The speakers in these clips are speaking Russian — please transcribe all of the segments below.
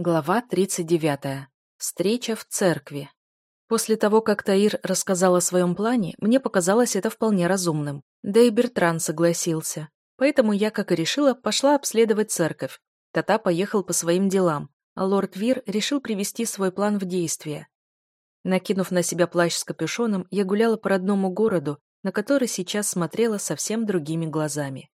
Глава 39. Встреча в церкви. После того, как Таир рассказал о своем плане, мне показалось это вполне разумным. Да и Бертран согласился. Поэтому я, как и решила, пошла обследовать церковь. Тата поехал по своим делам, а лорд Вир решил привести свой план в действие. Накинув на себя плащ с капюшоном, я гуляла по родному городу, на который сейчас смотрела совсем другими глазами.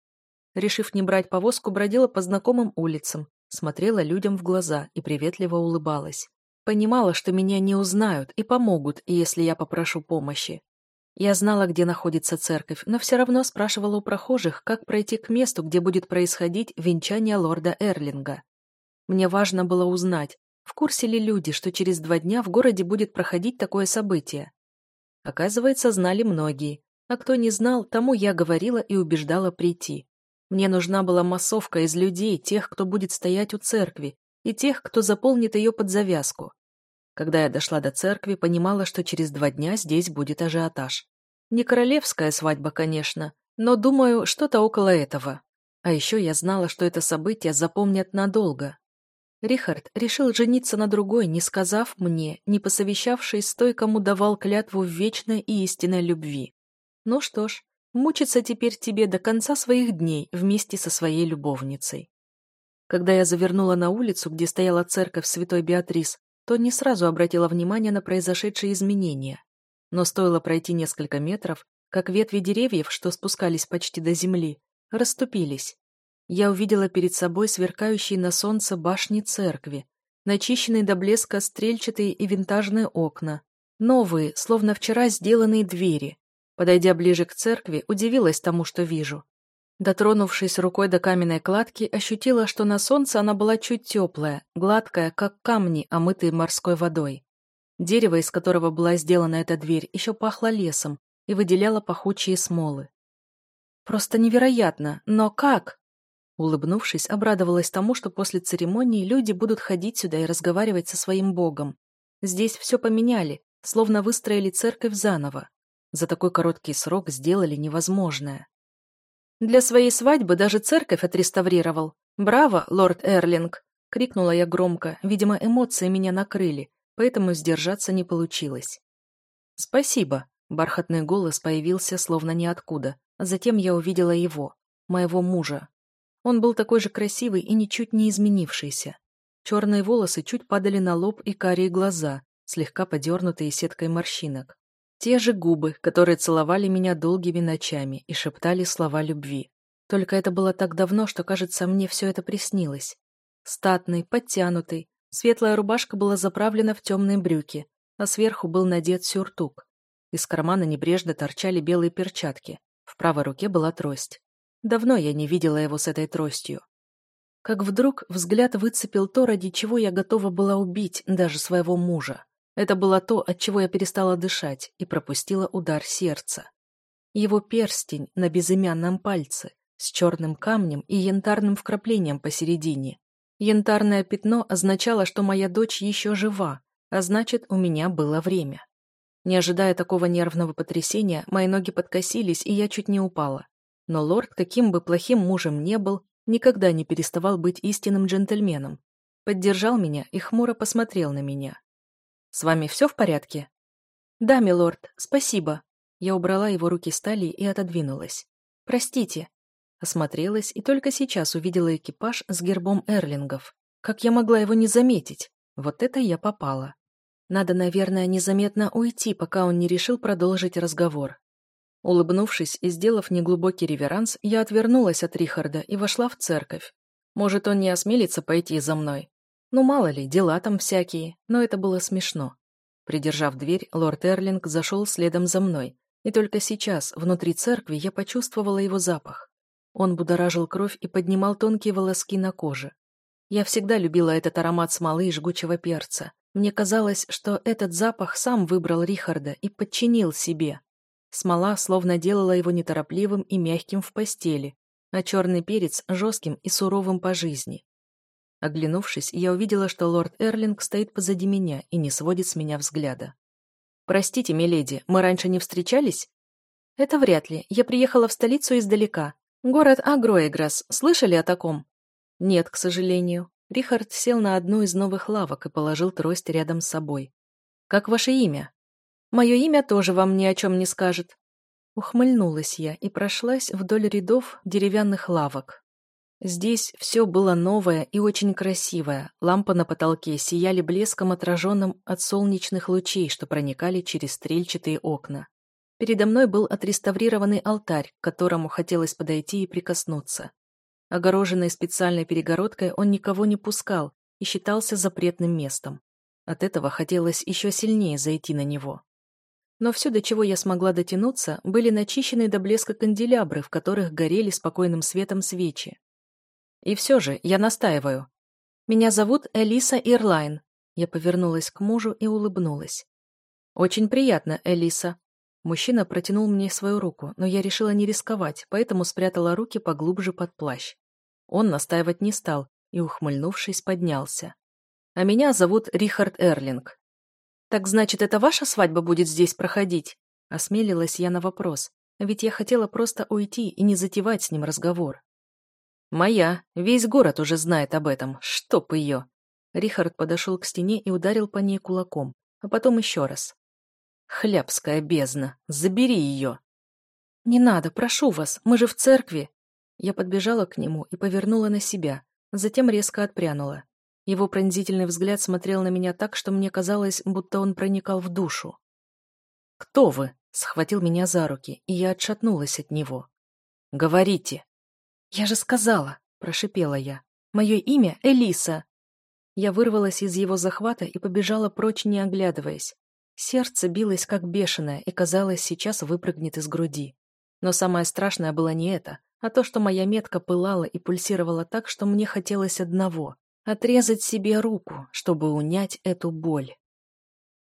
Решив не брать повозку, бродила по знакомым улицам, смотрела людям в глаза и приветливо улыбалась. Понимала, что меня не узнают и помогут, если я попрошу помощи. Я знала, где находится церковь, но все равно спрашивала у прохожих, как пройти к месту, где будет происходить венчание лорда Эрлинга. Мне важно было узнать, в курсе ли люди, что через два дня в городе будет проходить такое событие. Оказывается, знали многие, а кто не знал, тому я говорила и убеждала прийти. Мне нужна была массовка из людей, тех, кто будет стоять у церкви, и тех, кто заполнит ее под завязку. Когда я дошла до церкви, понимала, что через два дня здесь будет ажиотаж. Не королевская свадьба, конечно, но, думаю, что-то около этого. А еще я знала, что это событие запомнят надолго. Рихард решил жениться на другой, не сказав мне, не посовещавшись с той, кому давал клятву в вечной и истинной любви. Ну что ж, Мучиться теперь тебе до конца своих дней вместе со своей любовницей. Когда я завернула на улицу, где стояла церковь Святой Беатрис, то не сразу обратила внимание на произошедшие изменения. Но стоило пройти несколько метров, как ветви деревьев, что спускались почти до земли, расступились. Я увидела перед собой сверкающие на солнце башни церкви, начищенные до блеска стрельчатые и винтажные окна, новые, словно вчера сделанные двери, Подойдя ближе к церкви, удивилась тому, что вижу. Дотронувшись рукой до каменной кладки, ощутила, что на солнце она была чуть теплая, гладкая, как камни, омытые морской водой. Дерево, из которого была сделана эта дверь, еще пахло лесом и выделяло пахучие смолы. «Просто невероятно! Но как?» Улыбнувшись, обрадовалась тому, что после церемонии люди будут ходить сюда и разговаривать со своим богом. Здесь все поменяли, словно выстроили церковь заново. За такой короткий срок сделали невозможное. «Для своей свадьбы даже церковь отреставрировал. Браво, лорд Эрлинг!» — крикнула я громко. Видимо, эмоции меня накрыли, поэтому сдержаться не получилось. «Спасибо!» — бархатный голос появился словно ниоткуда. Затем я увидела его, моего мужа. Он был такой же красивый и ничуть не изменившийся. Черные волосы чуть падали на лоб и карие глаза, слегка подернутые сеткой морщинок. Те же губы, которые целовали меня долгими ночами и шептали слова любви. Только это было так давно, что, кажется, мне все это приснилось. Статный, подтянутый, светлая рубашка была заправлена в темные брюки, а сверху был надет сюртук. Из кармана небрежно торчали белые перчатки. В правой руке была трость. Давно я не видела его с этой тростью. Как вдруг взгляд выцепил то, ради чего я готова была убить даже своего мужа. Это было то, от чего я перестала дышать и пропустила удар сердца. Его перстень на безымянном пальце с черным камнем и янтарным вкраплением посередине. Янтарное пятно означало, что моя дочь еще жива, а значит, у меня было время. Не ожидая такого нервного потрясения, мои ноги подкосились, и я чуть не упала. Но лорд, каким бы плохим мужем не был, никогда не переставал быть истинным джентльменом. Поддержал меня и хмуро посмотрел на меня. С вами все в порядке?» «Да, милорд, спасибо». Я убрала его руки с талии и отодвинулась. «Простите». Осмотрелась и только сейчас увидела экипаж с гербом Эрлингов. Как я могла его не заметить? Вот это я попала. Надо, наверное, незаметно уйти, пока он не решил продолжить разговор. Улыбнувшись и сделав неглубокий реверанс, я отвернулась от Рихарда и вошла в церковь. Может, он не осмелится пойти за мной. Ну, мало ли, дела там всякие, но это было смешно. Придержав дверь, лорд Эрлинг зашел следом за мной, и только сейчас, внутри церкви, я почувствовала его запах. Он будоражил кровь и поднимал тонкие волоски на коже. Я всегда любила этот аромат смолы и жгучего перца. Мне казалось, что этот запах сам выбрал Рихарда и подчинил себе. Смола словно делала его неторопливым и мягким в постели, а черный перец – жестким и суровым по жизни. Оглянувшись, я увидела, что лорд Эрлинг стоит позади меня и не сводит с меня взгляда. «Простите, миледи, мы раньше не встречались?» «Это вряд ли. Я приехала в столицу издалека. Город Агроэграс. Слышали о таком?» «Нет, к сожалению». Рихард сел на одну из новых лавок и положил трость рядом с собой. «Как ваше имя?» «Мое имя тоже вам ни о чем не скажет». Ухмыльнулась я и прошлась вдоль рядов деревянных лавок. Здесь все было новое и очень красивое. Лампы на потолке сияли блеском, отраженным от солнечных лучей, что проникали через стрельчатые окна. Передо мной был отреставрированный алтарь, к которому хотелось подойти и прикоснуться. Огороженный специальной перегородкой, он никого не пускал и считался запретным местом. От этого хотелось еще сильнее зайти на него. Но все, до чего я смогла дотянуться, были начищены до блеска канделябры, в которых горели спокойным светом свечи. И все же, я настаиваю. Меня зовут Элиса Ирлайн. Я повернулась к мужу и улыбнулась. Очень приятно, Элиса. Мужчина протянул мне свою руку, но я решила не рисковать, поэтому спрятала руки поглубже под плащ. Он настаивать не стал и, ухмыльнувшись, поднялся. А меня зовут Рихард Эрлинг. Так значит, это ваша свадьба будет здесь проходить? Осмелилась я на вопрос, ведь я хотела просто уйти и не затевать с ним разговор. «Моя. Весь город уже знает об этом. Чтоб ее!» Рихард подошел к стене и ударил по ней кулаком, а потом еще раз. «Хлябская бездна! Забери ее!» «Не надо, прошу вас, мы же в церкви!» Я подбежала к нему и повернула на себя, затем резко отпрянула. Его пронзительный взгляд смотрел на меня так, что мне казалось, будто он проникал в душу. «Кто вы?» — схватил меня за руки, и я отшатнулась от него. «Говорите!» «Я же сказала!» – прошипела я. «Мое имя Элиса!» Я вырвалась из его захвата и побежала прочь, не оглядываясь. Сердце билось как бешеное и, казалось, сейчас выпрыгнет из груди. Но самое страшное было не это, а то, что моя метка пылала и пульсировала так, что мне хотелось одного — отрезать себе руку, чтобы унять эту боль.